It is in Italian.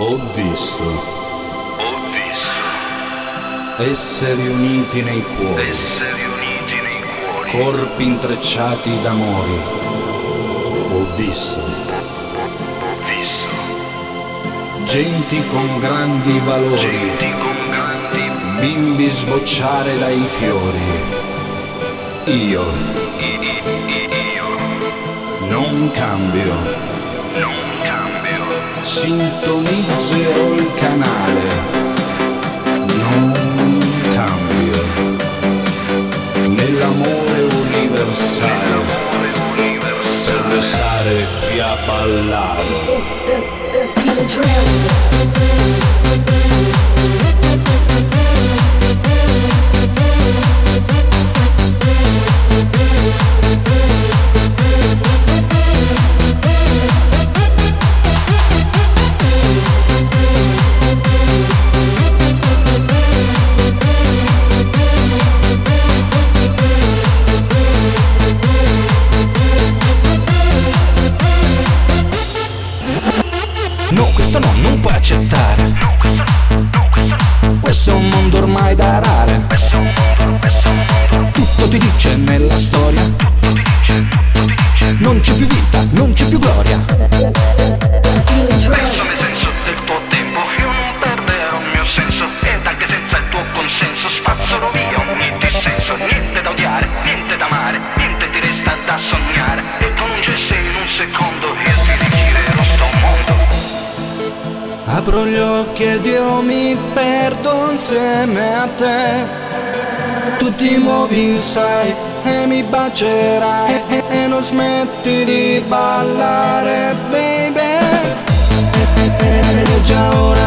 Ho visto Ho visto esseri uniti nei cuori, esseri uniti nei cuori. corpi intrecciati d'amori. Ho visto Ho visto genti con grandi valori, genti con grandi bimbi sbocciare dai fiori. Io io non cambio. Sintonizzerò il canale. Non cambio. Nell'amore universale, per restare qui a ballare. No, questo no, non puoi accettare. No, questo no, no, questo no. Questo è un mondo ormai da rare. Questo è un mondo, questo è un mondo. Tutto ti dice nella storia. Tutto ti dice, tutto ti dice. Non c'è più vita, non c'è più gloria. Penso nel senso del tuo tempo, io non perderò il mio senso. Ed anche senza il tuo consenso spazzolo via ogni dissenso. Niente da odiare, niente da amare, niente ti resta da sognare. E con un gesto in un secondo Apro gli occhi ed io mi perdo insieme a te. Tu ti muovi, sai, e mi bacerai E, e non smetti di ballare, baby. E' già ora